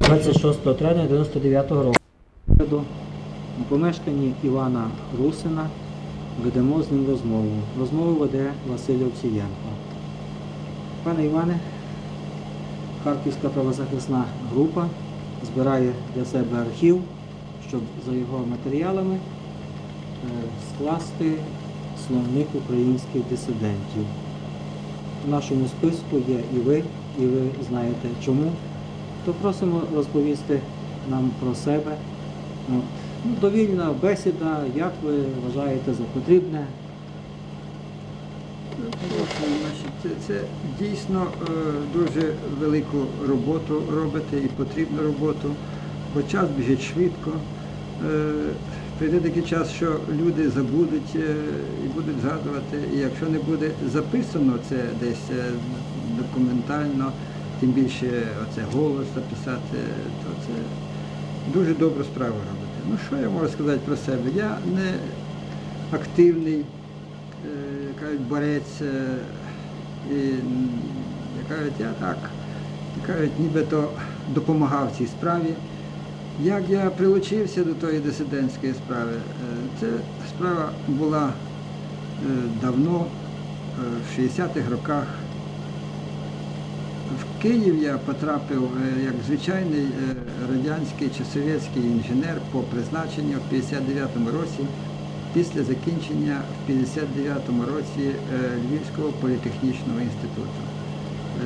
26 травня 99 року. У помешканні Івана Русина ведемо з ним розмову. Розмову веде Василь Овсієнко. Пане Іване, Харківська правозахисна група збирає для себе архів, щоб за його матеріалами е, скласти словник українських дисидентів. В нашому списку є і ви, і ви знаєте чому. То просимо розповісти нам про себе. От. Ну, довільна бесіда, як ви вважаєте за потрібне. Це, це дійсно е, дуже велику роботу робите і потрібну роботу, бо час біжить швидко. Е, Прийде такий час, що люди забудуть е, і будуть згадувати. І якщо не буде записано це десь документально, тим більше оце голос записати, то це дуже добру справу робите. Ну що я можу сказати про себе? Я не активний е, кажуть, борець, е, і кажуть, я так, кажуть, нібито допомагав цій справі. Як я прилучився до тої дисидентської справи, е, це справа була давно, в 60-х роках. В Київ я потрапив е, як звичайний е, радянський чи совєтський інженер по призначенню в 59-му році після закінчення в 59-му році е, Львівського політехнічного інституту.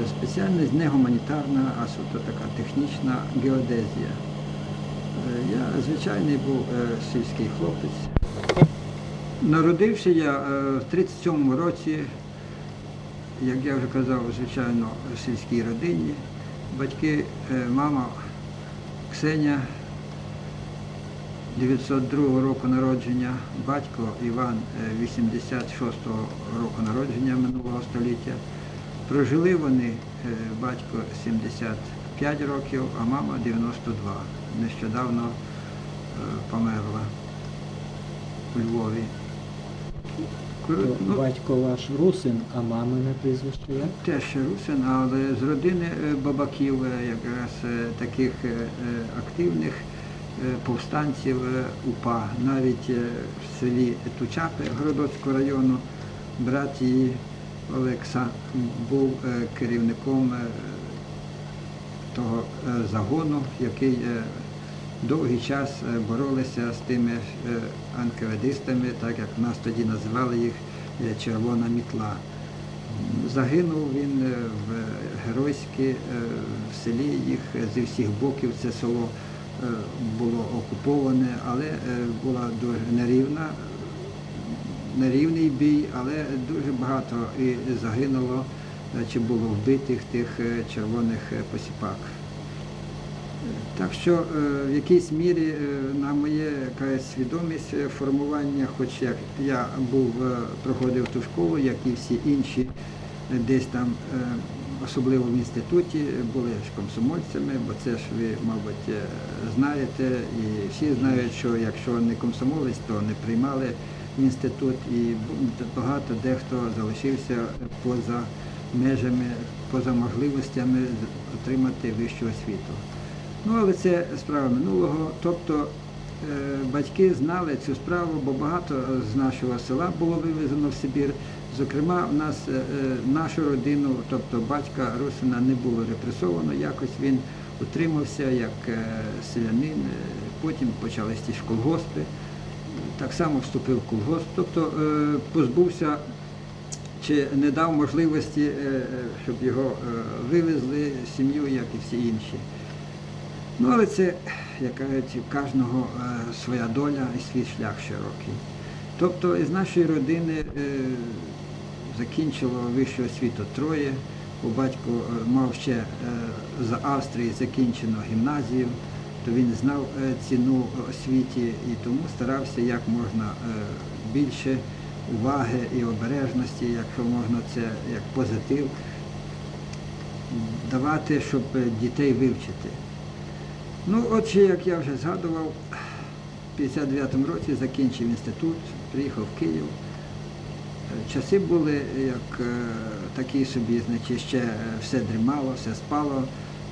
Спеціальність не гуманітарна, а суто така технічна геодезія. Я звичайний був сільський хлопець. Народився я в 37-му році, як я вже казав, звичайно, в сільській родині. Батьки, е, мама Ксеня 902 року народження, батько Іван е, 86-го року народження минулого століття. Прожили вони, е, батько 75 років, а мама 92. Нещодавно е, померла у Львові. Корот- ну, Батько ваш Русин, а мамине прізвище як? Теж Русин, але з родини е, бабаків, е, якраз е, таких е, е, активних е, повстанців е, УПА. Навіть е, в селі Тучапи Городоцького району брат її Олекса був е, керівником е, того е, загону, який е, довгий час е, боролися з тими е, анкеведистами, так як нас тоді називали їх е, червона мітла. Загинув він в геройськи е, в селі їх зі всіх боків це село було окуповане, але була дуже нерівна, нерівний бій, але дуже багато і загинуло чи було вбитих тих червоних посіпак. Так що е, в якійсь мірі е, на моє якась свідомість е, формування, хоч як я був, проходив ту школу, як і всі інші, десь там, особливо в інституті, були ж комсомольцями, бо це ж ви, мабуть, знаєте, і всі знають, що якщо не комсомолець, то не приймали інститут, і багато дехто залишився поза межами, поза можливостями отримати вищу освіту. Ну, але це справа минулого. Тобто е, батьки знали цю справу, бо багато з нашого села було вивезено в Сибір. Зокрема, в нас е, е, нашу родину, тобто батька Русина, не було репресовано. Якось він утримався як селянин. Потім почались ті ж колгоспи. Так само вступив в колгосп, тобто позбувся чи не дав можливості, щоб його вивезли сім'ю, як і всі інші. Ну, але це, як кажуть, у кожного е, своя доля і свій шлях широкий. Тобто із нашої родини е, закінчило вищу освіту троє. У батько е, мав ще е, з Австрії закінчену гімназію, то він знав ціну освіті і тому старався як можна більше уваги і обережності, якщо можна це як позитив, давати, щоб дітей вивчити. Ну, отже, як я вже згадував, в 59-му році закінчив інститут, приїхав в Київ. Часи були як е, такі собі, значить, ще е, все дрімало, все спало.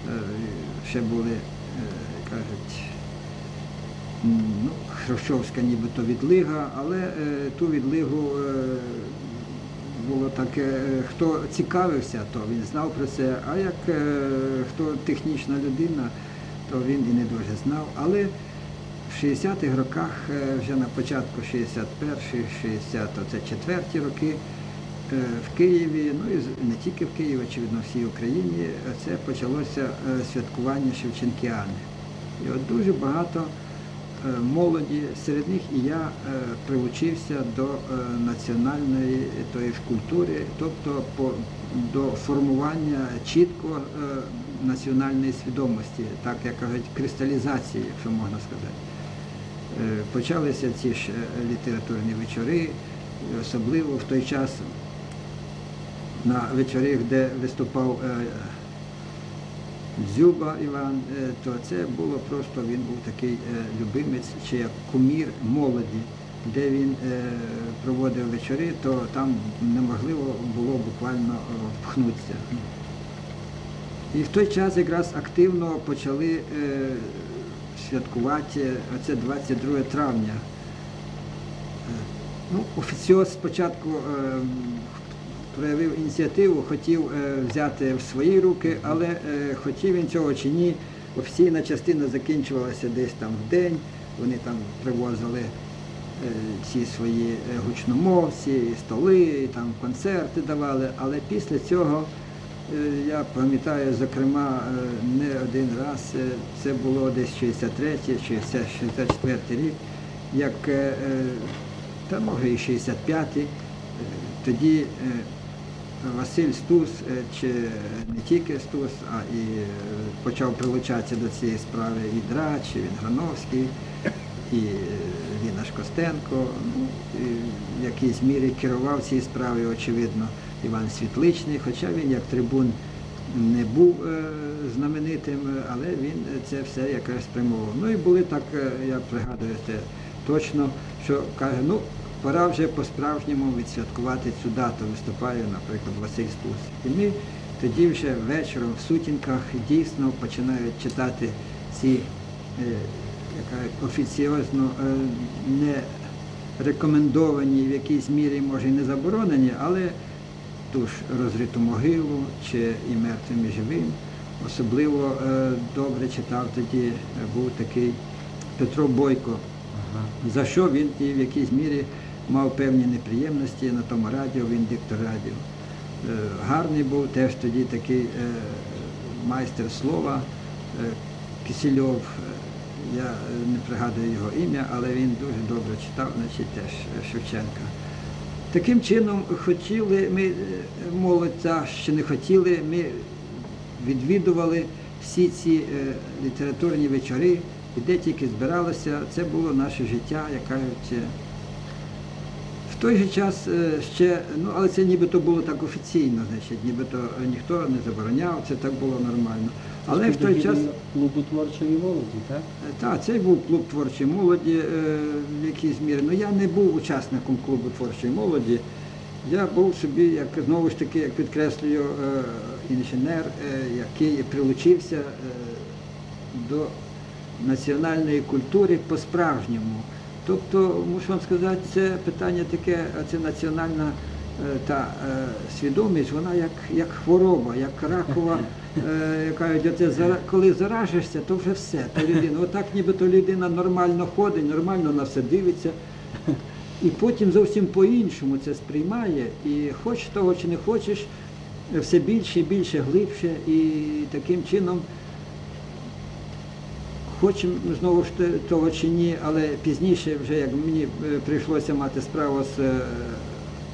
е, ще були, кажуть, ну, Хрущовська нібито відлига, але ту відлигу було таке, хто цікавився, то він знав про це, а як хто технічна людина, то він і не дуже знав. Але в 60-х роках, е, вже на початку 61-х, 64 роки, е, в Києві, ну і не тільки в Києві, очевидно, всій Україні, це почалося е, святкування Шевченкіани. І от дуже багато молоді, серед них і я привчився до національної тої ж культури, тобто до формування чітко е, національної свідомості, так як кажуть, кристалізації, якщо можна сказати. Е, Почалися ці ж літературні вечори, особливо в той час на вечорах, де виступав е, Дзюба Іван, е, то це було просто, він був такий любимець чи як кумір молоді. Де він проводив вечори, то там неможливо було буквально впхнутися. І в той час якраз активно почали е, святкувати оце 22 травня. Е, Ну, офіціоз спочатку е, проявив ініціативу, хотів взяти в свої руки, але хотів він цього чи ні. Офіційна частина закінчувалася десь там в день. Вони там привозили ці свої гучномовці, столи, там концерти давали. Але після цього я пам'ятаю, зокрема, е, не один раз, е, це було десь 63 64 рік, як е, е, та може і 65-й, е, тоді е, Василь Стус, е, чи не тільки Стус, а і е, почав прилучатися до цієї справи і Драч, і Грановський, і е, Ліна Костенко, ну, і в якійсь мірі керував цією справою, очевидно, Іван Світличний, хоча він як трибун не був е, знаменитим, е, але він це все якраз спрямовував. Ну і були так, е, я пригадую те точно, що каже, ну пора вже по-справжньому відсвяткувати цю дату. Виступає, наприклад, Василь Стус. І ми тоді вже вечором в сутінках дійсно починають читати ці яка офіціозно не рекомендовані в якійсь мірі, може і не заборонені, але ту ж розриту могилу чи і мертвим і живим. Особливо е, добре читав тоді, е, був такий Петро Бойко, Ага. за що він і в якійсь мірі мав певні неприємності на тому радіо, він диктор радіо. Е, Гарний був теж тоді такий е, майстер слова е, Кисельов. Я не пригадую його ім'я, але він дуже добре читав, значить теж Шевченка. Таким чином хотіли, ми, е, молодь та ще не хотіли, ми відвідували всі ці е, літературні вечори, і де тільки збиралося, це було наше життя, як кажуть. Е. В той же час е, ще, ну але це нібито було так офіційно, значить, нібито е, ніхто не забороняв, це так було нормально. Але в той час. клубу творчої молоді, так? Так, це був клуб творчої молоді е, в якійсь мірі. Ну я не був учасником клубу творчої молоді. Я був собі, як знову ж таки, як підкреслюю, е, інженер, е, який прилучився е, до національної культури по-справжньому. Тобто, мушу вам сказати, це питання таке, це національна е, та е, свідомість, вона як, як хвороба, як ракова, е, як кажуть, оце зара- коли заражишся, то вже все. То людина, отак нібито людина нормально ходить, нормально на все дивиться. І потім зовсім по-іншому це сприймає, і хоч того чи не хочеш, все більше і більше глибше, і таким чином Хочемо знову ж того чи ні, але пізніше, вже як мені е, прийшлося мати справу з е,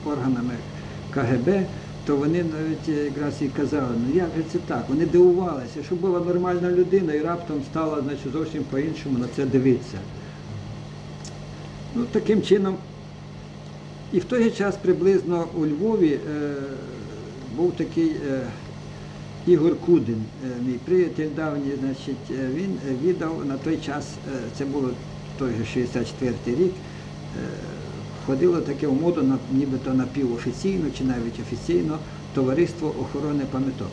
органами КГБ, то вони навіть е, якраз і казали, ну як же це так? Вони дивувалися, що була нормальна людина і раптом стала значить, зовсім по-іншому на це дивитися. Ну, таким чином. І в той же час приблизно у Львові е, був такий е, Ігор Кудин, е, мій приятель давній, значить, е, він е, віддав на той час, це було той же 64-й рік, входило таке в моду, нібито напівофіційно чи навіть офіційно товариство охорони пам'яток.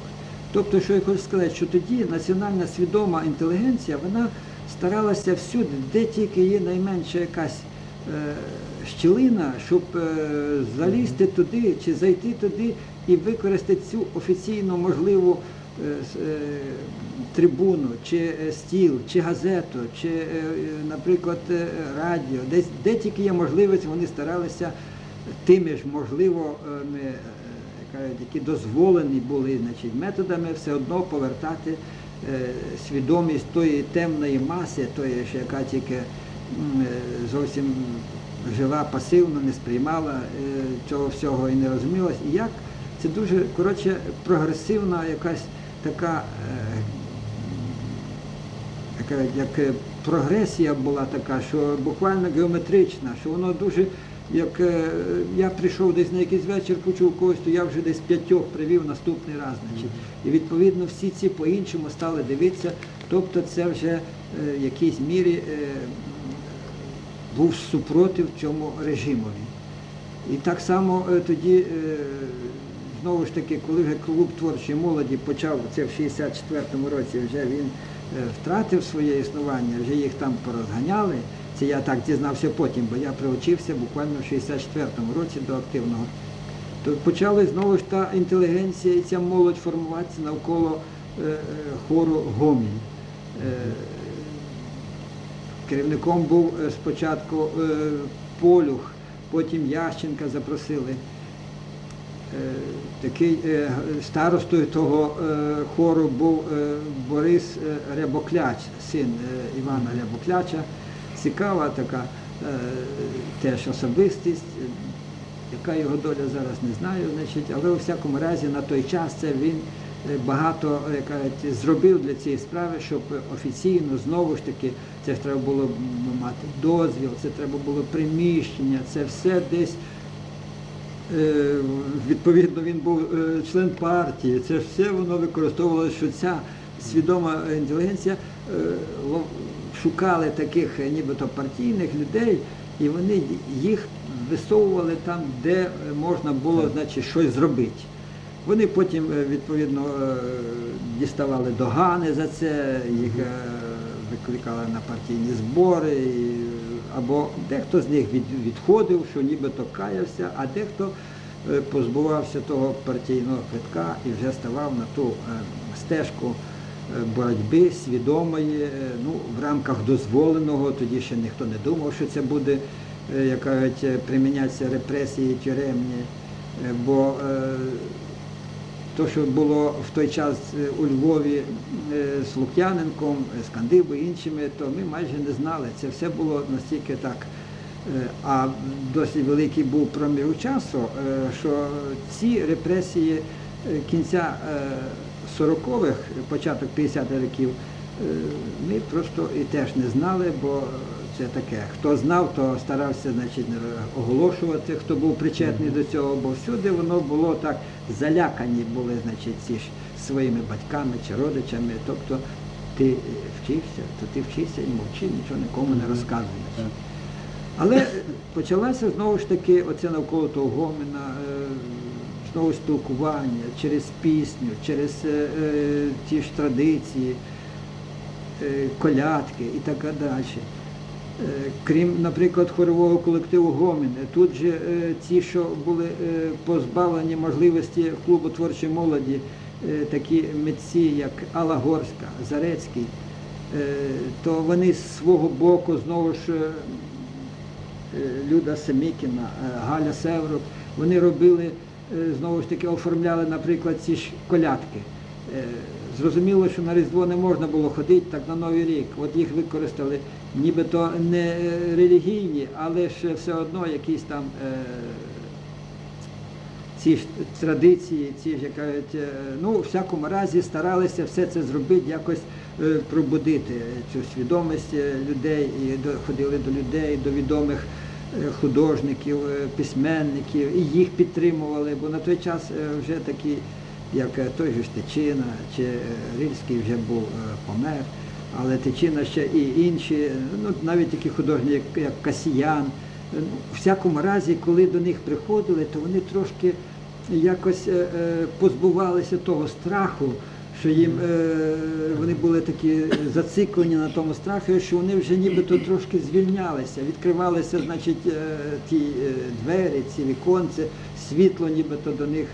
Тобто, що я хочу сказати, що тоді національна свідома інтелігенція, вона старалася всюди, де тільки є найменша якась щілина, щоб залізти туди чи зайти туди і використати цю офіційно можливу е, е, трибуну, чи е, стіл, чи газету, чи, наприклад, радіо. Десь де тільки є можливість, вони старалися тими ж, можливо, які дозволені були значить, методами все одно повертати свідомість тої темної маси, тої, яка тільки зовсім жила пасивно, не сприймала цього всього і не розумілась. І як це дуже коротше прогресивна якась така. е, яка як е, прогресія була така, що буквально геометрична, що воно дуже, як е, я прийшов десь на якийсь вечір, почув когось, то я вже десь п'ятьох привів наступний раз. Значить. І відповідно всі ці по-іншому стали дивитися, тобто це вже в якійсь мірі був супротив цьому режимові. І так само тоді, знову ж таки, коли вже клуб творчої молоді почав це в 64-му році, вже він е, втратив своє існування, вже їх там порозганяли. Це я так дізнався потім, бо я приучився буквально в 64-му році до активного. То почали знову ж та інтелігенція і ця молодь формуватися навколо е, е, хору Гомінь. Е, Керівником був е, спочатку е, Полюх, потім Ященка запросили. Е, Такий е, старостою того е, хору був Борис Рябокляч, син Івана Рябокляча. Цікава така теж особистість, яка його доля зараз не знаю, значить, але у всякому разі на той час це він багато кажуть, зробив для цієї справи, щоб офіційно знову ж таки це треба було мати дозвіл, це треба було приміщення, це все десь. Е, Відповідно, він був е, член партії. Це ж все воно використовувалося, що ця свідома інтелігенція е, шукали таких нібито партійних людей, і вони їх висовували там, де можна було значить, щось зробити. Вони потім, відповідно, діставали догани за це, їх викликали на партійні збори, і, або дехто з них відходив, що нібито каявся, а дехто е, позбувався того партійного квитка і вже ставав на ту е, стежку е, боротьби свідомої, ну, в рамках дозволеного, тоді ще ніхто не думав, що це буде, як кажуть, примінятися репресії тюремні, бо то, що було в той час е, у Львові е, з Лук'яненком, е, з Кандибою і іншими, то ми майже не знали. Це все було настільки так. А досить великий був проміжок часу, що ці репресії кінця 40-х, початок 50-х років, ми просто і теж не знали, бо це таке. Хто знав, то старався значить, оголошувати, хто був причетний до цього, бо всюди воно було так, залякані були значить, ці ж своїми батьками чи родичами. Тобто ти вчився, то ти вчишся і мовчи, нічого нікому не розказуєш. Але почалося знову ж таки оце навколо того гоміна, е, знову спілкування через пісню, через е, е, ті ж традиції, колядки і так далі. Е, Крім, наприклад, хорового колективу Гомін, тут же е, ті, що були е, позбавлені можливості клубу творчої молоді, такі митці, як Алла Горська, Зарецький, то вони з свого боку знову ж Люда Семікіна, Галя Севрук, вони робили, знову ж таки, оформляли, наприклад, ці ж колядки. Зрозуміло, що на Різдво не можна було ходити так на Новий рік. От їх використали нібито не е, релігійні, але ж все одно якісь там е, ці ж традиції, ці ж, кажуть, е, ну, у всякому разі старалися все це зробити, якось пробудити цю свідомість людей, і ходили до людей, до відомих художників, письменників, і їх підтримували, бо на той час вже такі, як той же ж Тичина, чи Рильський вже був помер, але Тичина ще і інші, ну, навіть такі художники, як, як Касіян. Ну, У всякому разі, коли до них приходили, то вони трошки якось е, е, позбувалися того страху, що їм е, вони були такі зациклені на тому страху, що вони вже нібито трошки звільнялися, відкривалися, значить, е, ті е, двері, ці віконці, світло нібито до них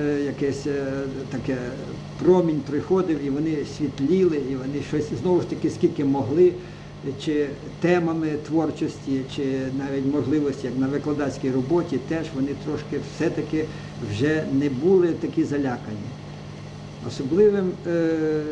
е, якесь е, таке промінь приходив, і вони світліли, і вони щось знову ж таки скільки могли, чи темами творчості, чи навіть можливості, як на викладацькій роботі, теж вони трошки все-таки вже не були такі залякані. Особливим, е,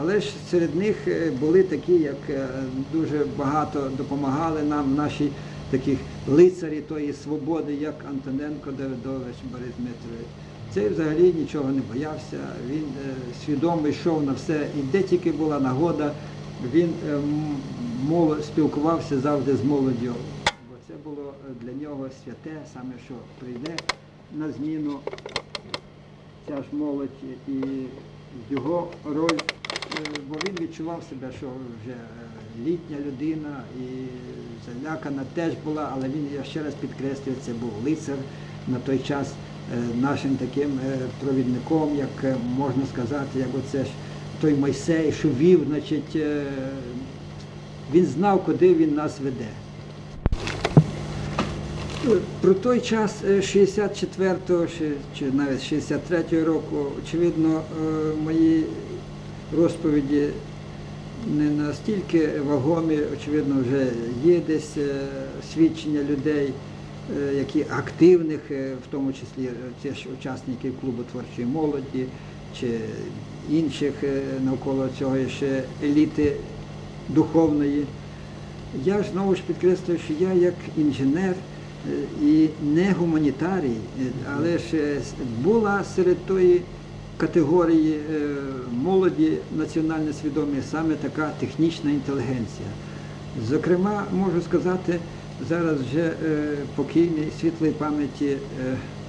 але ж серед них е, були такі, як е, дуже багато допомагали нам наші такі лицарі тої свободи, як Антоненко Давидович Борис Дмитрович. Цей взагалі нічого не боявся, він е, свідомо йшов на все, і де тільки була нагода, він е, спілкувався завжди з молоддю. Бо це було е, для нього святе, саме що прийде на зміну ця ж молодь і його роль, бо він відчував себе, що вже літня людина і залякана теж була, але він, я ще раз підкреслюю, це був лицар на той час нашим таким е, провідником, як е, можна сказати, як оце ж той Мойсей, що вів, значить, е, він знав, куди він нас веде. Про той час е, 64-го чи- навіть 63-го року, очевидно, е, мої розповіді не настільки вагомі, очевидно, вже є десь е, свідчення людей, е, які активних, е, в тому числі е, ті ж учасників клубу творчої молоді чи інших е, навколо цього ще еліти духовної. Я ж знову ж підкреслюю, що я як інженер е, і не гуманітарій, е, але ж е, була серед тої категорії е, молоді національно свідомі саме така технічна інтелігенція. Зокрема, можу сказати, зараз вже е, покійний світлої пам'яті е,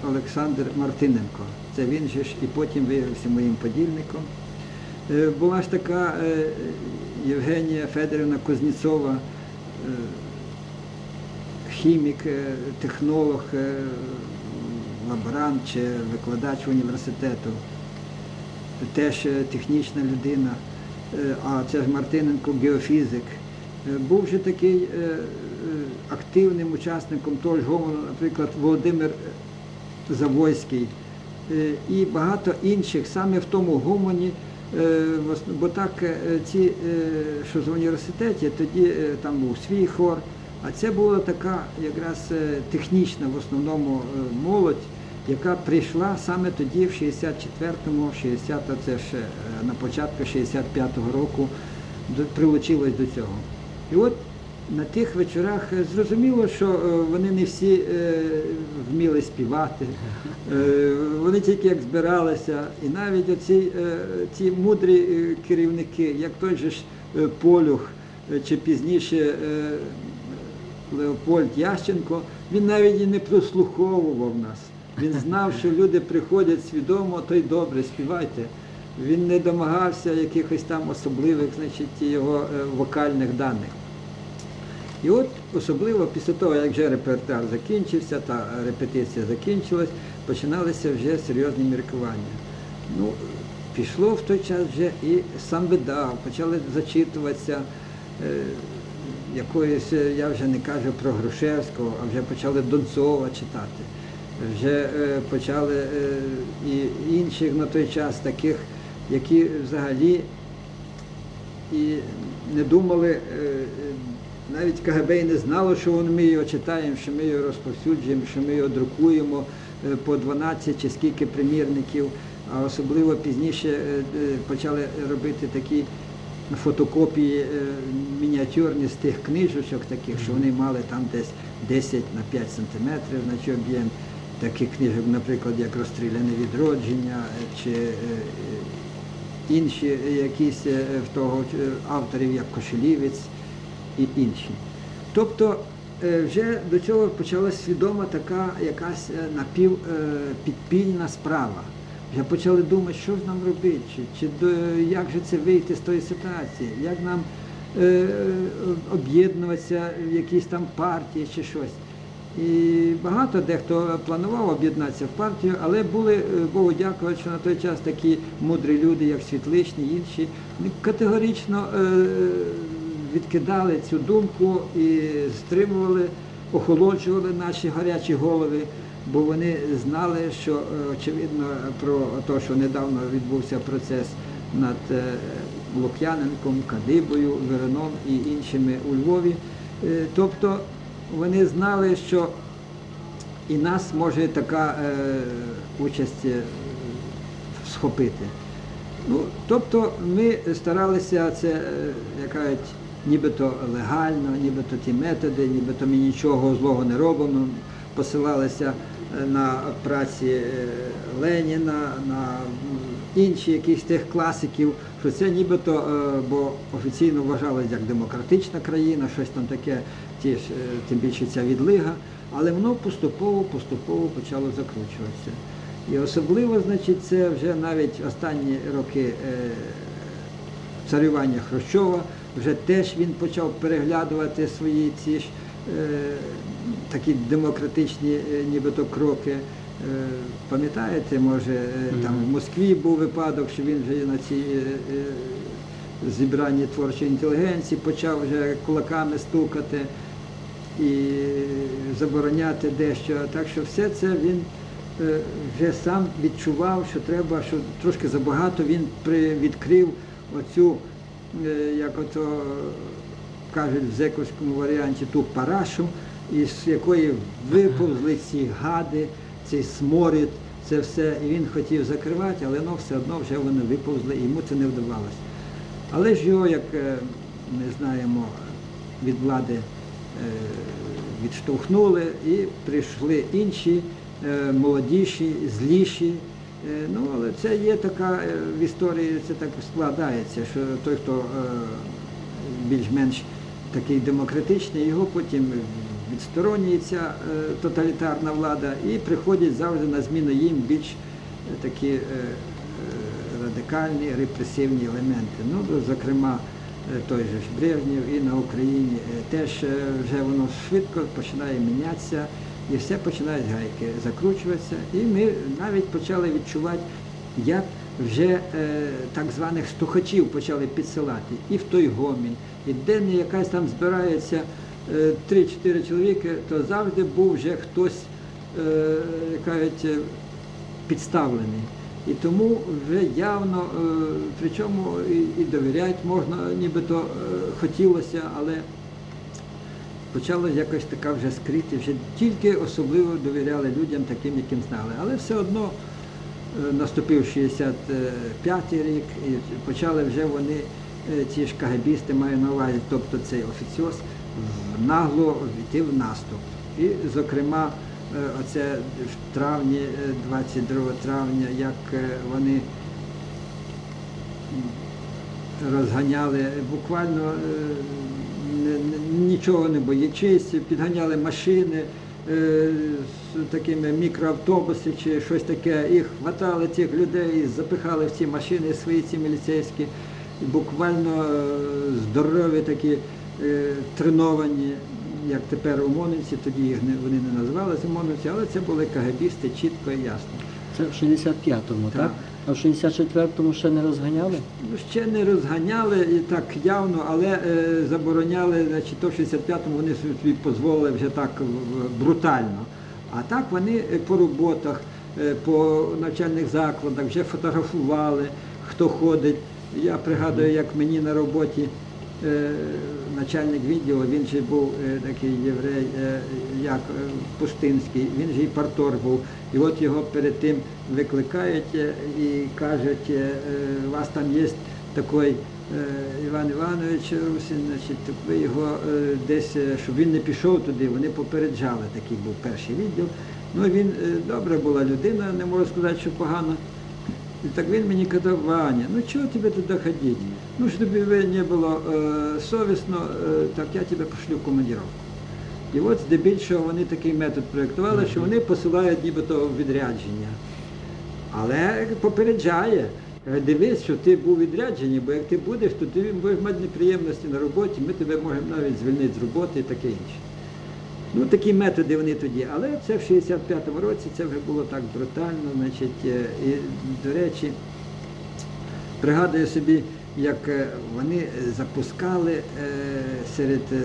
Олександр Мартиненко. Це він же ж і потім виявився моїм подільником. Е, Була ж така Євгенія Федорівна Кузнєцова, хімік, технолог, лаборант чи викладач університету, теж технічна людина, а це ж Мартиненко геофізик. Е, Був вже такий активним учасником того ж гомону, наприклад, Володимир Завойський е, і багато інших саме в тому гумані, е, в бо так е, ці, що з університеті, тоді там був свій хор, а це була така якраз технічна в основному молодь, яка прийшла саме тоді, в 64-му, 60 це ж е, на початку 65-го року, прилучилось до цього. І от на тих вечорах е, зрозуміло, що е, вони не всі е, вміли співати, вони тільки як збиралися, і навіть оці ці мудрі керівники, як той же ж Полюх, чи пізніше Леопольд Ященко, він навіть і не прослуховував нас. Він знав, що люди приходять свідомо, то й добре, співайте. Він не домагався якихось там особливих значить, його вокальних даних. І от особливо після того, як вже репертуар закінчився, та репетиція закінчилась, починалися вже серйозні міркування. Ну, пішло в той час вже і сам видав, почали зачитуватися е, якоїсь, е, я вже не кажу про Грушевського, а вже почали Донцова читати. Вже е, почали е, і інших на той час таких, які взагалі і не думали, е, навіть КГБ і не знало, що ми його читаємо, що ми його розповсюджуємо, що ми його друкуємо е, по 12 чи скільки примірників, а особливо пізніше е, е, почали робити такі фотокопії мініатюрні з тих книжечок таких, що вони мали там десь 10 на 5 сантиметрів, значить об'єм. Таких книжок, наприклад, як розстріляне відродження чи інші якісь в того авторів, як Кошелівець і інші. Тобто е, вже до цього почалась свідома така якась е, напівпідпільна справа. Вже почали думати, що ж нам робити, чи, чи як же це вийти з тої ситуації, як нам е, об'єднуватися в якісь там партії чи щось. І багато дехто планував об'єднатися в партію, але були, е, Богу дякувати, що на той час такі мудрі люди, як Світличні, інші, категорично е, відкидали цю думку і стримували, охолоджували наші гарячі голови, бо вони знали, що е, очевидно про те, що недавно відбувся процес над е, Лук'яненком, Кадибою, Вероном і іншими у Львові. Е, Тобто вони знали, що і нас може така участь схопити. Ну, тобто ми старалися це, як кажуть, нібито легально, нібито ті методи, нібито ми нічого злого не робимо. Посилалися е, на праці е, Леніна, на інші якісь тих класиків, що це нібито, е, бо офіційно вважалось як демократична країна, щось там таке, ті ж, тим більше ця відлига, але воно поступово, поступово почало закручуватися. І особливо, значить, це вже навіть останні роки царювання Хрущова, вже теж він почав переглядувати свої ці ж е, такі демократичні е, нібито кроки. Е, Пам'ятаєте, може, там в Москві був випадок, що він вже на цій зібранні творчої інтелігенції почав вже кулаками стукати і забороняти дещо. Так що все це він вже сам відчував, що треба, що трошки забагато він відкрив оцю, як ото кажуть в зековському варіанті, ту парашу, із якої виповзли ці гади, цей сморід, це все. І він хотів закривати, але воно все одно вже вони виповзли, йому це не вдавалося. Але ж його, як е, ми знаємо, від влади е, відштовхнули і прийшли інші, е, молодіші, зліші. Е, Ну, але це є така е, в історії, це так складається, що той, хто е, більш-менш такий демократичний, його потім відсторонюється тоталітарна влада і приходять завжди на зміну їм більш такі радикальні, репресивні елементи. Ну, зокрема, той же ж Брежнєв і на Україні теж вже воно швидко починає мінятися і все починають гайки закручуватися. І ми навіть почали відчувати, як вже е, так званих стухачів почали підсилати і в той гомін, і де не якась там збирається е, 3-4 чоловіки, то завжди був вже хтось, е, кажуть, е, підставлений. І тому вже явно, е, причому і, довіряти можна, нібито хотілося, але почала якось така вже скрити, вже тільки особливо довіряли людям таким, яким знали. Але все одно е, наступив 65-й рік, і почали вже вони, е, ці ж кагабісти, маю на увазі, тобто цей офіціоз, нагло йти в наступ. І, зокрема, е, оце в травні, е, 22 травня, як вони розганяли буквально нічого не боячись, підганяли машини е, з такими мікроавтобуси чи щось таке, їх хватали цих людей, запихали в ці машини свої ці міліцейські, буквально е, здорові такі е, треновані, як тепер ОМОНівці, тоді їх не, вони не називалися ОМОНівці, але це були КГБісти чітко і ясно. Це в 65-му, так? Так. А в 64-му ще не розганяли? Ну, Ще не розганяли і так явно, але е, забороняли, значить, то в 65-му вони собі дозволили вже так брутально. А так вони е, по роботах, е, по навчальних закладах вже фотографували, хто ходить. Я пригадую, як мені на роботі начальник відділу, він же був е, такий єврей, е, як е, Пустинський, він же і партор був. І от його перед тим викликають е, і кажуть, е, е, у вас там є такий е, Іван Іванович Русин, значить, ви його е, десь, е, щоб він не пішов туди, вони попереджали, такий був перший відділ. Ну він е, добра була людина, не можу сказати, що погано. І так він мені казав, Ваня, ну чого тебе туди ходити? Ну, тобі не було е, совісно, е, так я тебе пошлю в командировку. І от здебільшого вони такий метод проєктували, що вони посилають нібито відрядження. Але попереджає, дивись, що ти був відряджений, бо як ти будеш, то ти будеш мати неприємності на роботі, ми тебе можемо навіть звільнити з роботи і таке інше. Ну, такі методи вони тоді, але це в 65-му році це вже було так брутально, значить, е, і, до речі, пригадую собі, як е, вони запускали е, серед е,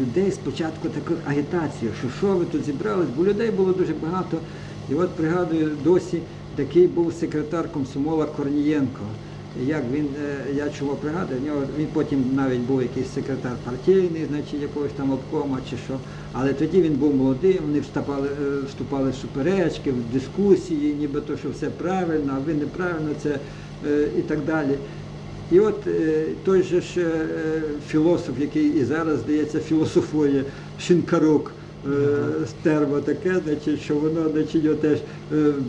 людей спочатку таку агітацію, що що ви тут зібрались, бо людей було дуже багато. І от пригадую досі такий був секретар комсомола Корнієнко. Як він, я чого пригадую, нього він потім навіть був якийсь секретар партійний, значить якогось там обкома чи що. Але тоді він був молодий, вони вступали, вступали в суперечки, в дискусії, ніби то, що все правильно, а ви неправильно це і так далі. І от е, той же ж е, філософ, який і зараз, здається, філософує Шинкарук, е, стерво таке, значить, що воно значить, його теж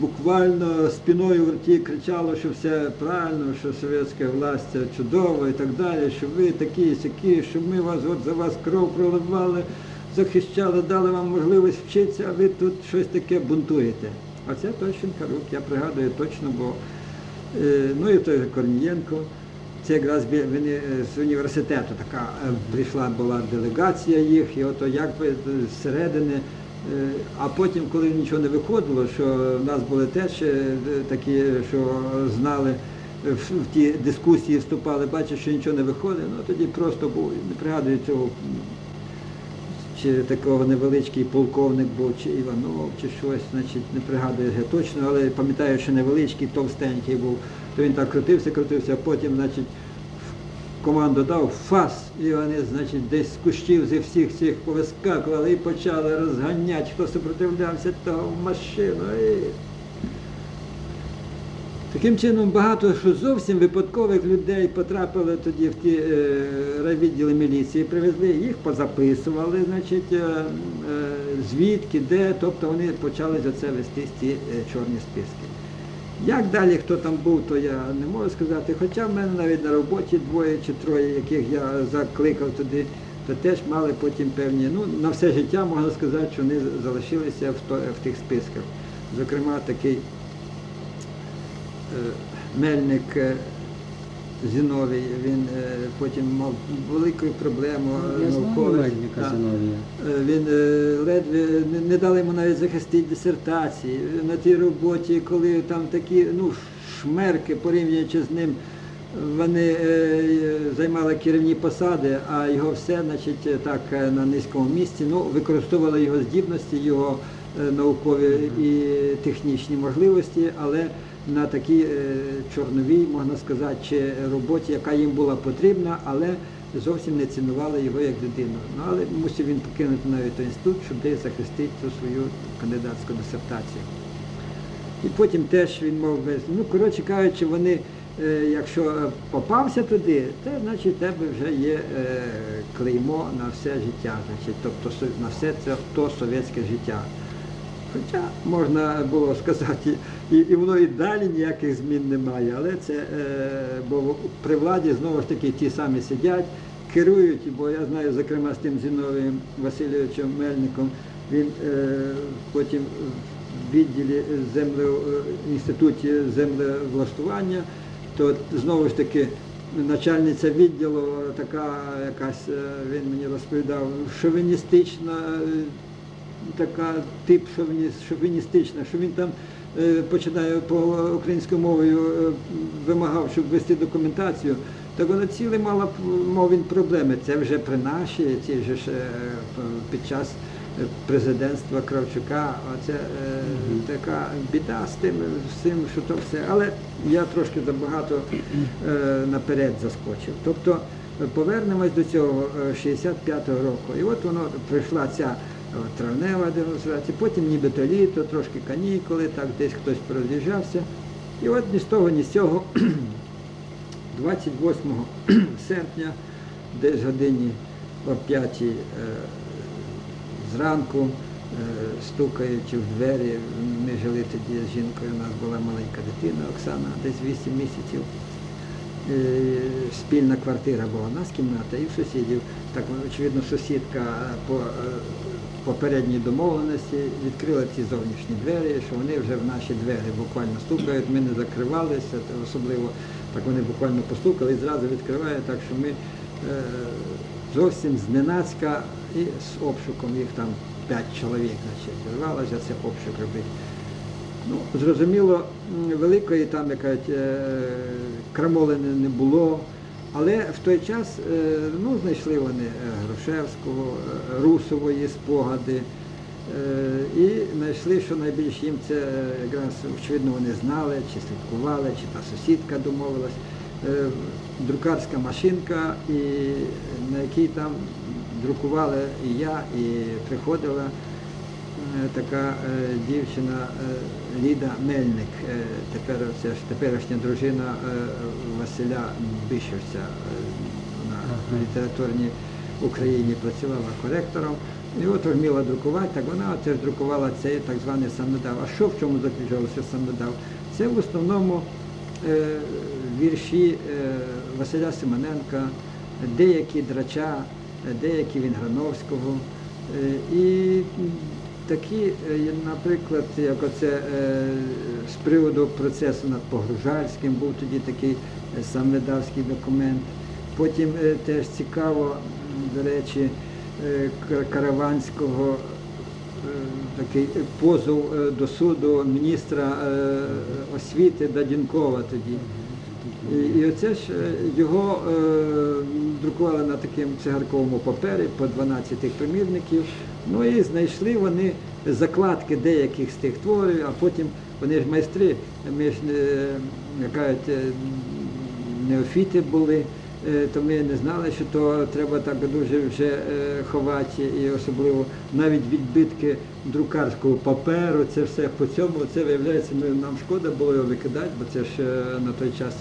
буквально спіною в рті кричало, що все правильно, що совєтська власть це чудово і так далі, що ви такі сякі, що ми вас от за вас кров проливали, захищали, дали вам можливість вчитися, а ви тут щось таке бунтуєте. А це той Шинкарук, я пригадую точно, бо Ну і той Корнієнко. Це якраз вони е, з університету така е, прийшла була делегація їх, і ото якби е, зсередини. А потім, коли нічого не виходило, що в нас були теж такі, що знали в, ті дискусії вступали, бачать, що нічого не виходить, ну тоді просто був, не пригадую цього, чи такого невеличкий полковник був, чи Іванов, чи щось, значить, не пригадую точно, але пам'ятаю, що невеличкий, товстенький був, то він так крутився, крутився, потім, значить, команду дав фас, і вони, значить, десь з кущів зі всіх цих повискакували і почали розганяти, хто супротивлявся, того машину. І... Таким чином багато що зовсім випадкових людей потрапили тоді в ті е, райвідділи міліції, привезли їх, позаписували, значить, е, е, звідки, де, тобто вони почали за це вести ці е, чорні списки. Як далі хто там був, то я не можу сказати. Хоча в мене навіть на роботі двоє чи троє, яких я закликав туди, то теж мали потім певні, ну на все життя можна сказати, що вони залишилися в, то- в тих списках. Зокрема, такий е, мельник е, Зіновій, він е, потім мав велику проблему е, Я наукових. Е, Він е, ледве не- дали йому навіть захистити дисертації. На тій роботі, коли там такі ну, шмерки порівнюючи з ним, вони е, займали керівні посади, а його все значить, е, так е, на низькому місці. Ну, використовували його здібності, його е, наукові і технічні можливості, але на такій е, чорновій, можна сказати, чи роботі, яка їм була потрібна, але зовсім не цінували його як людину. Ну, але мусив він покинути навіть той інститут, щоб десь захистити ту свою кандидатську дисертацію. І потім теж він мав без. Ну, коротше кажучи, вони, е, якщо попався туди, то значить в тебе вже є е, клеймо на все життя, значить, тобто на все це то совєтське життя. Хоча можна було сказати, і, і воно і далі ніяких змін немає, але це, е, бо при владі знову ж таки ті самі сидять, керують, бо я знаю, зокрема, з тим Зіновієм Васильовичем Мельником, він е, потім в відділі земле, е, інституті землевлаштування, то знову ж таки начальниця відділу така якась, е, він мені розповідав, шовіністична. Така тип шовіні- шовіністична, що він там е, починає по українською мовою е, вимагав, щоб вести документацію. Так воно ціле мало мав він проблеми. Це вже при нашій, ці ж е, під час президентства Кравчука. Оце е, така біда з тим, з цим, що то все. Але я трошки забагато е, наперед заскочив. Тобто повернемось до цього е, 65-го року. І от воно прийшла ця травнева демонстрація, потім нібито літо, трошки канікули, так десь хтось пороз'їжджався. І от ні з того, ні з цього 28 серпня, десь годині о 5 зранку, е, стукаючи в двері, ми жили тоді з жінкою, у нас була маленька дитина Оксана, десь 8 місяців. Е, Спільна квартира була, у нас кімната і в сусідів. Так, очевидно, сусідка по е, попередній домовленості відкрила ці зовнішні двері, що вони вже в наші двері буквально стукають, ми не закривалися, особливо так вони буквально постукали і зразу відкривають, так що ми е, зовсім зненацька і з обшуком їх там п'ять чоловік, значить, вирвалося це обшук робити. Ну, зрозуміло, великої там якась крамоли не- не було. Але в той час е, ну, знайшли вони е, Грушевського, е, Русової спогади. І знайшли, що найбільше їм це якраз очевидно вони знали, чи слідкували, чи та сусідка домовилась. Друкарська машинка, і на якій там друкували і я, і приходила така дівчина Ліда Мельник, теперішня дружина Василя Бишевця. е, на літературній Україні працювала коректором. І от вміла друкувати, так вона теж друкувала цей так званий самодав. А що в чому заключався самодав? Це в основному е, вірші е, Василя Симоненка, деякі драча, деякі Вінграновського. Е, і такі, е, наприклад, як оце е, з приводу процесу над Погружальським, був тоді такий самведавський самвидавський документ. Потім е, теж цікаво, до речі, е, Караванського е, такий позов е, до суду міністра е, освіти Дадінкова тоді. І, і оце ж е, його е, друкували на такому цигарковому папері по 12 примірників. Ну і знайшли вони закладки деяких з тих творів, а потім вони ж майстри, ми ж не, кажуть, е, неофіти були, е, то ми не знали, що то треба так дуже вже е, ховати, і особливо навіть відбитки друкарського паперу, це все по цьому, це виявляється, ми, нам шкода було його викидати, бо це ж е, на той час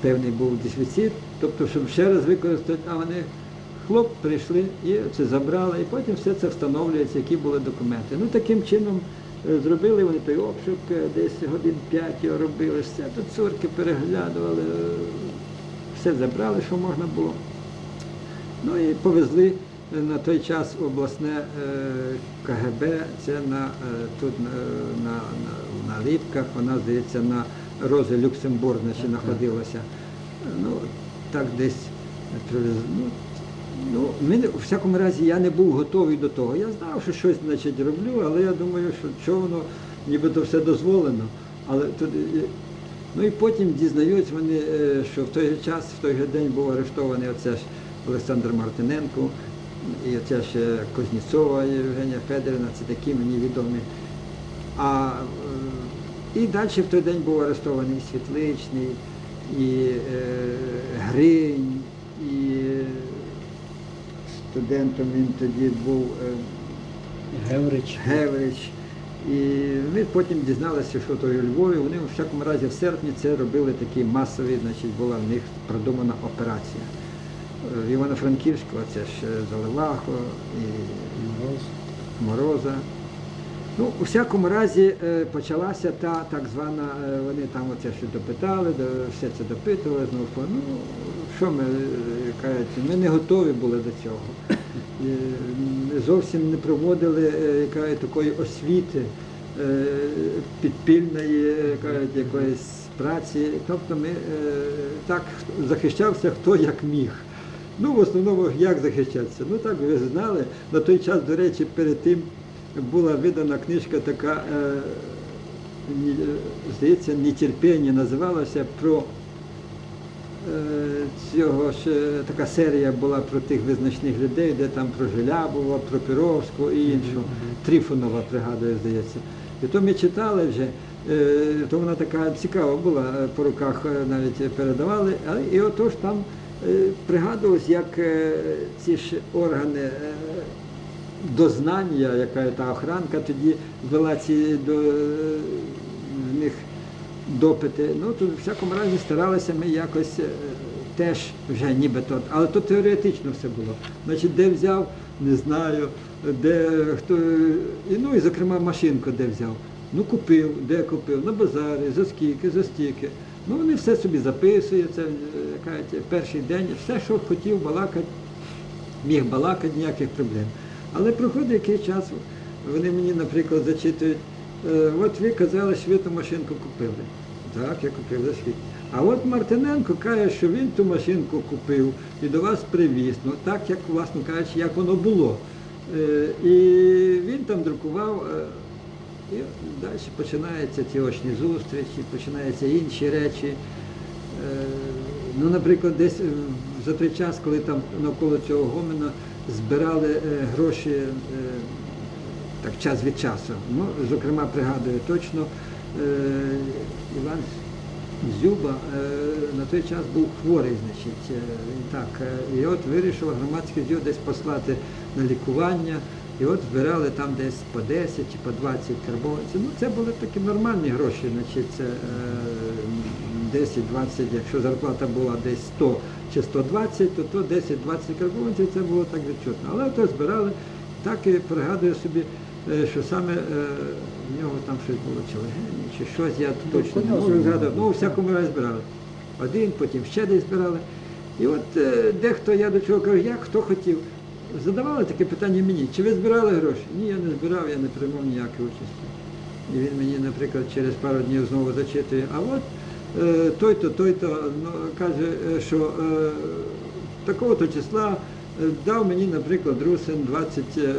певний був дефіцит, тобто, щоб ще раз використати, а вони хлоп прийшли і це забрали, і потім все це встановлюється, які були документи. Ну таким чином е, зробили вони той обшук, е, десь годин п'ять його робили, все тут цурки переглядували, е, все забрали, що можна було. Ну і повезли на той час обласне КГБ, це на, тут е, на, на, на Липках, вона, здається, на Розі Люксембург значить, знаходилася. Ну, так десь. Ну, ну, ми, у всякому разі, я не був готовий до того. Я знав, що щось значить, роблю, але я думаю, що що воно нібито все дозволено. Але тут, е, ну і потім дізнаються вони, е, що в той же час, в той же день був арештований оце ж Олександр Мартиненко і оця ще Кузнєцова Євгенія Федорівна, це такі мені відомі. А, е, і далі в той день був арештований Світличний, і е, Гринь, і студентом він тоді був е, Геврич. Геврич. І ми потім дізналися, що то у Львові. Вони у всякому разі в серпні це робили такі масові, значить, була в них продумана операція. В Івано-Франківську це ж е, Заливахо і Мороз. Мороза. Ну, у всякому разі е, почалася та так звана, е, вони там оце ще допитали, до- все це допитували, знову ну, що ми е, кажуть, ми не готові були до цього. І, м, зовсім не проводили кажуть, такої освіти підпільної кажуть, якоїсь праці. Тобто ми так захищався хто як міг. Ну, в основному, як захищатися? Ну так ви знали. На той час, до речі, перед тим була видана книжка така, е, е, здається, «Нетерпіння» називалася про е, цього ж така серія була про тих визначних людей, де там про Желябова, про Піровську і іншу. Трифонова пригадує, здається. І то ми читали вже, то вона така цікава була, по руках навіть передавали. І отож там пригадувалось, як ці ж органи дознання, яка та охранка тоді вела ці до е, в них допити. Ну, то в всякому разі старалися ми якось е, теж вже нібито, але то теоретично все було. Значить, де взяв, не знаю, де хто. І, ну і зокрема машинку де взяв. Ну купив, де купив, на базарі, за скільки, за стільки. Ну вони все собі записують, це е, кажуть, перший день, все, що хотів балакати, міг балакати, ніяких проблем. Але проходить якийсь час, вони мені, наприклад, зачитують, «Е, от ви казали, що ви ту машинку купили. Так, я купив за скільки. А от Мартиненко каже, що він ту машинку купив і до вас привіз. Ну так, як, власно кажучи, як воно було. Е, І він там друкував. е, і далі починаються ті очні зустрічі, починаються інші речі. Ну, наприклад, десь за той час, коли там навколо цього гомена збирали е, гроші е, так час від часу. Ну, зокрема, пригадую точно, е, Іван Зюба на той час був хворий, значить, так. І от вирішив громадський діл десь послати на лікування. І от збирали там десь по 10 чи по 20 карбованців. Ну, це були такі нормальні гроші, значить, це е, 10-20, якщо зарплата була десь 100 чи 120, то то 10-20 карбованців це було так відчутно. Але то збирали, так і пригадую собі, е, що саме е, в нього там щось було чи легені, чи щось, я точно не можу згадати. Ну, у всякому разі збирали. Один, потім ще десь збирали. І от е, дехто, я до чого кажу, як хто хотів. Задавали таке питання мені, чи ви збирали гроші? Ні, я не збирав, я не приймав ніякої участі. І він мені, наприклад, через пару днів знову зачитує, а от е, той-то, той-то ну, каже, е, що е, такого-то числа дав мені, наприклад, Русин 20 е,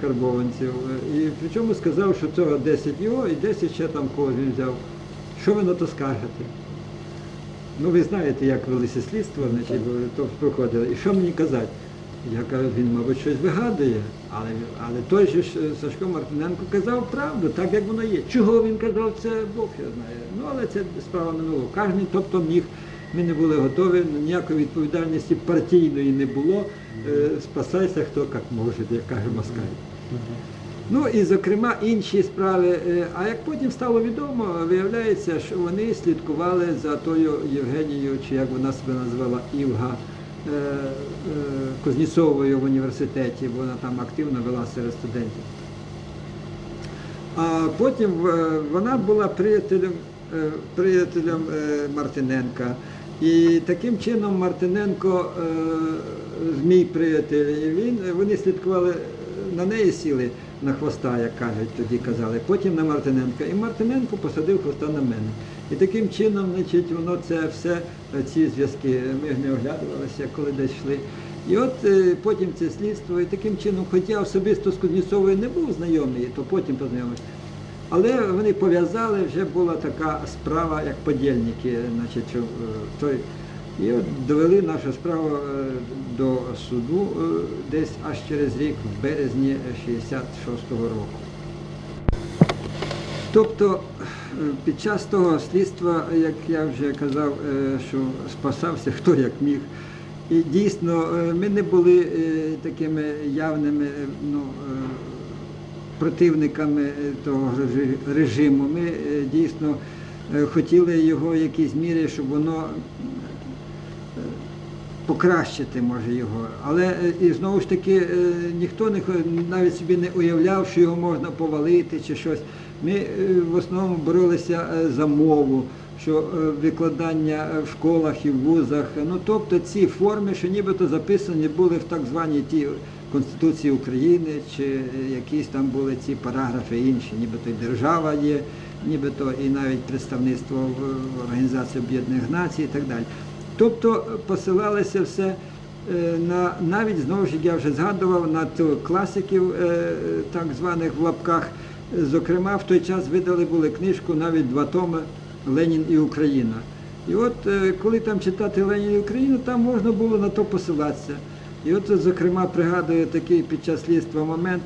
карбованців. І причому сказав, що цього 10 його і 10 ще там когось він взяв. Що ви на то скажете? Ну, ви знаєте, як велися слідства, значить, то проходили. І що мені казати? Я кажу, він, мабуть, щось вигадує, але, але той же Сашко Мартиненко казав правду, так як воно є. Чого він казав, це Бог його знає. Ну, але це справа минулого. Кожен, тобто міг, ми не були готові, ніякої відповідальності партійної не було. Е, Спасайся, хто як може, як каже Москаль. Ну і зокрема інші справи. Е, А як потім стало відомо, виявляється, що вони слідкували за тою Євгенією, чи як вона себе назвала, Івга Кузнєцовою в університеті, бо вона там активно вела серед студентів. А потім е, вона була приятелем, е, приятелем е, Мартиненка. І таким чином Мартиненко, е, мій приятель, він, вони слідкували, е, на неї сіли на хвоста, як кажуть, тоді казали, потім на Мартиненка. І Мартиненко посадив хвоста на мене. І таким чином, значить, воно це все, ці зв'язки, ми не оглядувалися, коли десь йшли. І от е, потім це слідство, і таким чином, хоч я особисто з Кузнєцовою не був знайомий, то потім познайомився. Але вони пов'язали, вже була така справа, як подільники, значить, е, той. І от довели нашу справу е, до суду десь аж через рік, в березні 66-го року. Тобто під час того слідства, як я вже казав, е, що спасався хто як міг. І дійсно е, ми не були е, такими явними ну, противниками того режиму. Ми дійсно хотіли його в якійсь мірі, щоб воно покращити може його. Але і знову ж таки ніхто не навіть собі не уявляв, що його можна повалити чи щось. Ми е, в основному боролися е, за мову, що е, викладання в школах і в вузах, ну тобто ці форми, що нібито записані були в так званій тій Конституції України, чи якісь там були ці параграфи інші, нібито і держава є, нібито і навіть представництво в Організації Об'єднаних Націй і так далі. Тобто посилалося все на навіть знову ж я вже згадував на класиків, так званих в лапках. Зокрема, в той час видали були книжку навіть два томи Ленін і Україна. І от е, коли там читати Ленін і Україну, там можна було на то посилатися. І от, зокрема, пригадую такий під час слідства момент,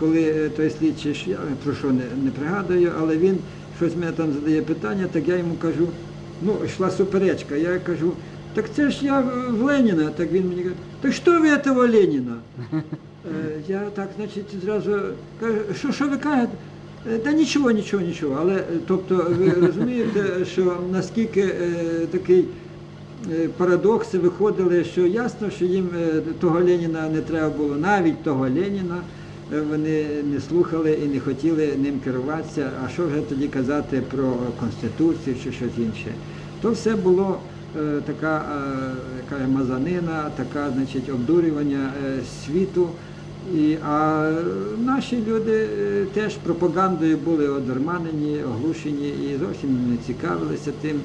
коли е, той слідчий, я про що не, не пригадую, але він щось мене там задає питання, так я йому кажу, ну, йшла суперечка, я кажу, так це ж я в Леніна. Так він мені каже, так що ви этого Леніна? Е, Я так, значить, зразу кажу, що, що ви кажете? Е, Та нічого, нічого, нічого. Але е, тобто ви розумієте, що наскільки такий парадокси виходили, що ясно, що їм того Леніна не треба було, навіть того Леніна вони не слухали і не хотіли ним керуватися. А що вже тоді казати про Конституцію чи щось інше? То все було така яка мазанина, така, значить, обдурювання світу. І, а наші люди е, теж пропагандою були одерманені, оглушені і зовсім не цікавилися тим.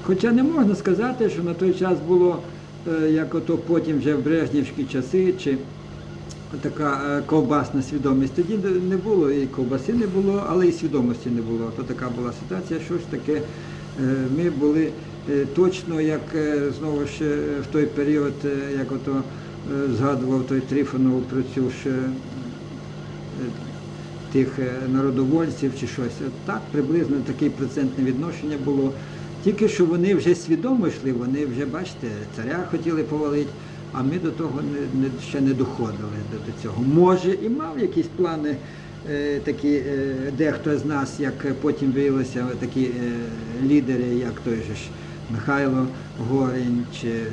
Хоча не можна сказати, що на той час було, е, як ото потім вже в Брежнівські часи, чи така е, ковбасна свідомість. Тоді не- було і ковбаси не було, але і свідомості не було. То така була ситуація, що ж таке. Ми були точно, як знову ж в той період, як ото згадував той Трифонов про цю ж е, тих е, народовольців чи щось. Так приблизно таке процентне відношення було. Тільки що вони вже свідомо йшли, вони вже, бачите, царя хотіли повалити, а ми до того не, не, ще не доходили до, цього. Може, і мав якісь плани е, такі, е, дехто з нас, як потім виявилося, такі е, лідери, як той же ж Михайло Горень чи е,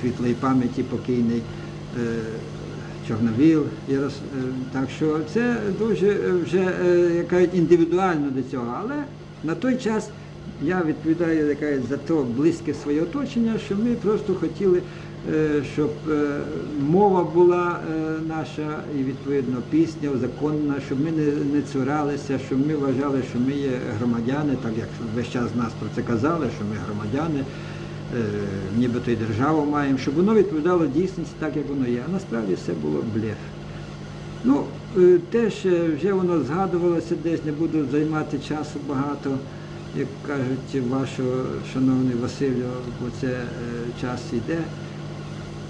світлої пам'яті покійний е, Чорновіл. Е, Так що це дуже е, вже як кажуть, індивідуально до цього. Але на той час я відповідаю як кажуть, за то близьке своє оточення, що ми просто хотіли, щоб мова була наша і відповідно пісня законна, щоб ми не, цуралися, щоб ми вважали, що ми є громадяни, так як весь час нас про це казали, що ми громадяни нібито і державу маємо, щоб воно відповідало дійсності так, як воно є. А насправді все було блеф. Ну, е, теж е, вже воно згадувалося десь, не буду займати часу багато, як кажуть, вашого, шановний Василю, бо це е, час йде.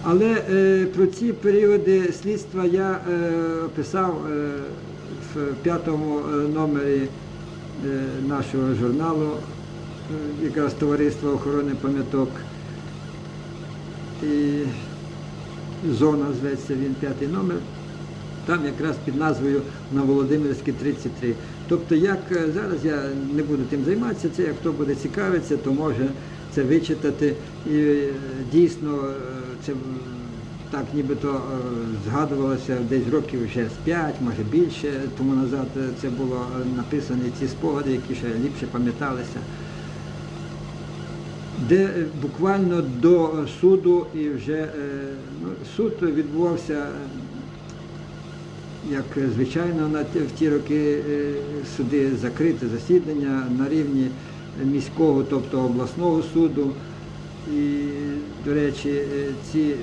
Але е, про ці періоди слідства я е, описав е, в п'ятому е, номері е, нашого журналу, е, якраз Товариство охорони пам'яток. І зона зветься він п'ятий номер. Там якраз під назвою на Володимирській 33. Тобто, як е, зараз я не буду тим займатися, це як хто буде цікавитися, то може це вичитати. І е, дійсно е, це так нібито е, згадувалося десь років ще з 5, може більше тому назад е, це було е, написані ці спогади, які ще ліпше пам'яталися де е, буквально до суду і вже е, ну, суд відбувався, е, як е, звичайно, на в ті роки е, суди закрите засідання на рівні міського, тобто обласного суду. І, до речі, е, ці е,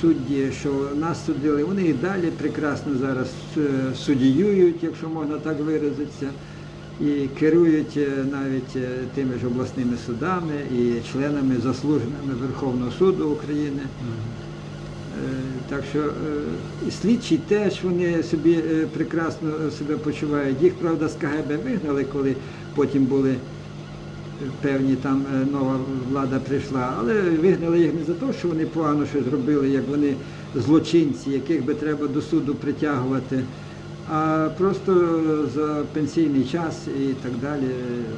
судді, що нас судили, вони і далі прекрасно зараз е, судіюють, якщо можна так виразитися і керують е, навіть е, тими ж обласними судами і членами заслуженими Верховного суду України. Е, Так що слідчі теж вони собі прекрасно себе почувають. Їх, правда, з КГБ вигнали, коли потім були певні там нова влада прийшла, але вигнали їх не за те, що вони погано щось зробили, як вони злочинці, яких би треба до суду притягувати, а просто за пенсійний час і так далі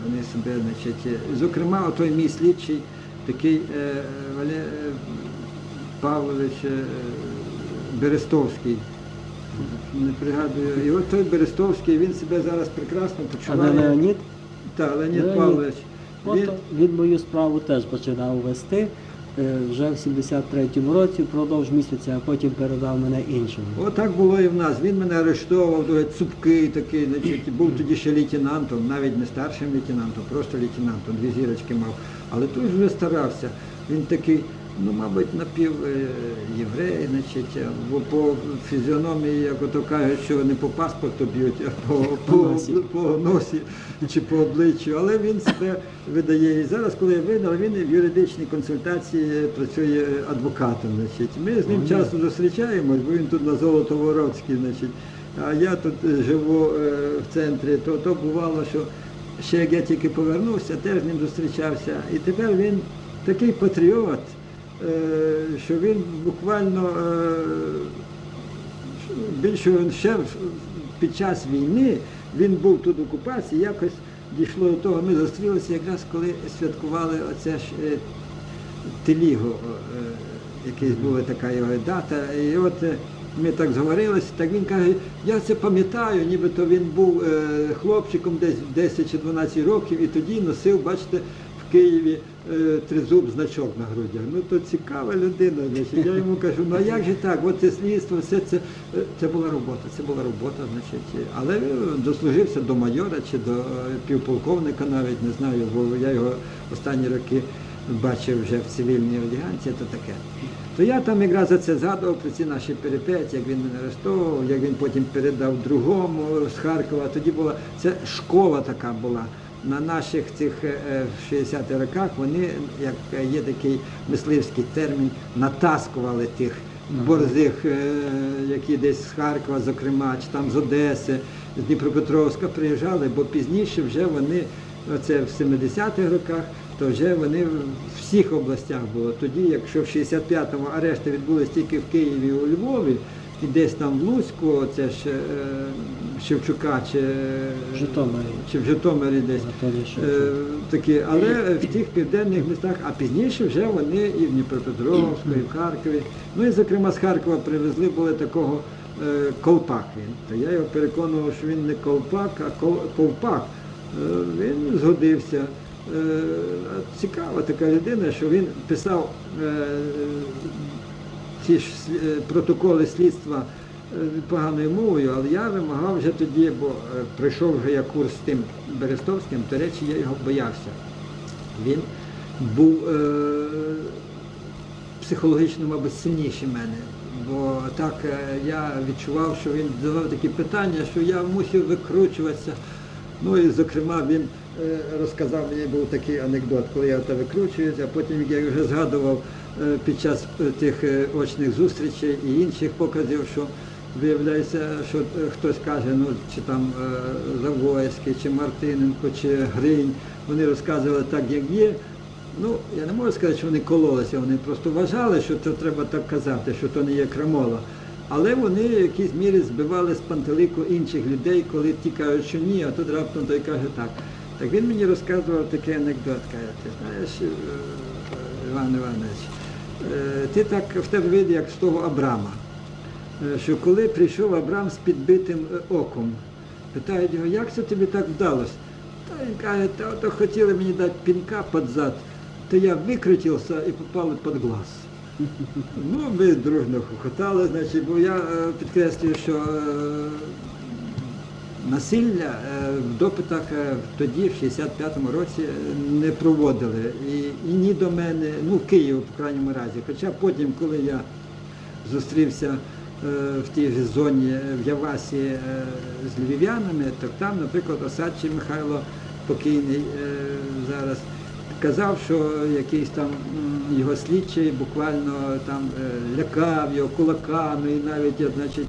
вони себе, значить, зокрема, отой мій слідчий, такий е, Вале- е, Павлович е, Берестовський. Не пригадую. І от той Берестовський, він себе зараз прекрасно А почуває. Леонід? Так, Леонід. Павлович. Він, він мою справу теж починав вести вже в 73-му році, впродовж місяця, а потім передав мене іншому. Отак було і в нас. Він мене арештовував, дуже цупкий такий, значить, був тоді ще лейтенантом, навіть не старшим лейтенантом, просто лейтенантом, дві зірочки мав. Але той вже старався. Він такий, ну, мабуть, напів е, єврей, значить, е, бо по фізіономії, як ото кажуть, що не по паспорту б'ють, а по, по, По носі. по носі чи по обличчю. Але він себе видає. І зараз, коли я видав, він в юридичній консультації працює адвокатом. Значить. Ми з ним Ой. часто зустрічаємось, бо він тут на Золотовородській, значить, а я тут е, живу е, в центрі, то, то бувало, що ще як я тільки повернувся, теж з ним зустрічався. І тепер він такий патріот, е, що він буквально е, більше ще під час війни він був тут в окупації, якось дійшло до того, ми зустрілися якраз коли святкували оце ж е, Теліго, е, якась була така його дата. І от е, ми так зговорилися, так він каже, я це пам'ятаю, нібито він був е, хлопчиком десь 10 чи 12 років і тоді носив, бачите, в Києві е, тризуб значок на грудях. Ну то цікава людина. Значить. Я йому кажу, ну а як же так? От це слідство, все це, е, це була робота, це була робота, значить. Але дослужився до майора чи до е, півполковника навіть, не знаю, бо я його останні роки бачив вже в цивільній одяганці, то таке. То я там якраз за це згадував про ці наші перипетії, як він мене арештовував, як він потім передав другому з Харкова. Тоді була це школа така була. На наших цих е, е, в 60-х роках вони, як е, є такий мисливський термін, натаскували тих борзих, е, які десь з Харкова, зокрема, чи там з Одеси, з Дніпропетровська приїжджали, бо пізніше вже вони, це в 70-х роках, то вже вони в всіх областях було. Тоді, якщо в 65-му арешти відбулись тільки в Києві і у Львові, і десь там в Луцьку, це ж е, Шевчука чи, В Житомирі. чи в Житомирі десь. Е, такі, але в тих південних містах, а пізніше вже вони і в Дніпропетровську, і в Харкові. Ну і зокрема з Харкова привезли були такого е, колпак він. То я його переконував, що він не колпак, а кол- ковпак. Е, він згодився. Е, цікава така людина, що він писав е, ці ж е, протоколи слідства е, поганою мовою, але я вимагав вже тоді, бо е, прийшов вже я курс з тим Берестовським, до речі, я його боявся. Він був е, психологічно, мабуть, сильніший мене. Бо так я відчував, що він задавав такі питання, що я мусив викручуватися. Ну і зокрема він е, розказав, мені був такий анекдот, коли я та викручуюся, а потім як я вже згадував е, під час е, тих очних зустрічей і інших показів, що виявляється, що хтось каже, ну чи там Завойський, чи Мартиненко, чи Гринь, вони розказували так, як є. Ну, я не можу сказати, що вони кололися, вони просто вважали, що це треба так казати, що то не є крамола. Але вони в якійсь мірі збивали з пантелику інших людей, коли ті кажуть, що ні, а тут раптом той каже так. Так він мені розказував такий анекдот, каже, ти знаєш, е, Іван Іванович, е, ти так в тебе вийде, як з того Абрама, е, що коли прийшов Абрам з підбитим оком, питають його, як це тобі так вдалося? Та він каже, ото хотіли мені дати пінка під зад, то я викрутився і попали під глаз. Ну, ми дружно хохотали, значить, бо я е, підкреслюю, що е, насилля е, в допитах тоді, в 65-му році, не проводили. І, і ні до мене, ну, в Києві, по крайньому разі. Хоча потім, коли я зустрівся в тій зоні в Явасі з львів'янами, так там, наприклад, Осадчий Михайло покійний зараз. Казав, що якийсь там його слідчий буквально там е, лякав його кулаками і навіть, значить,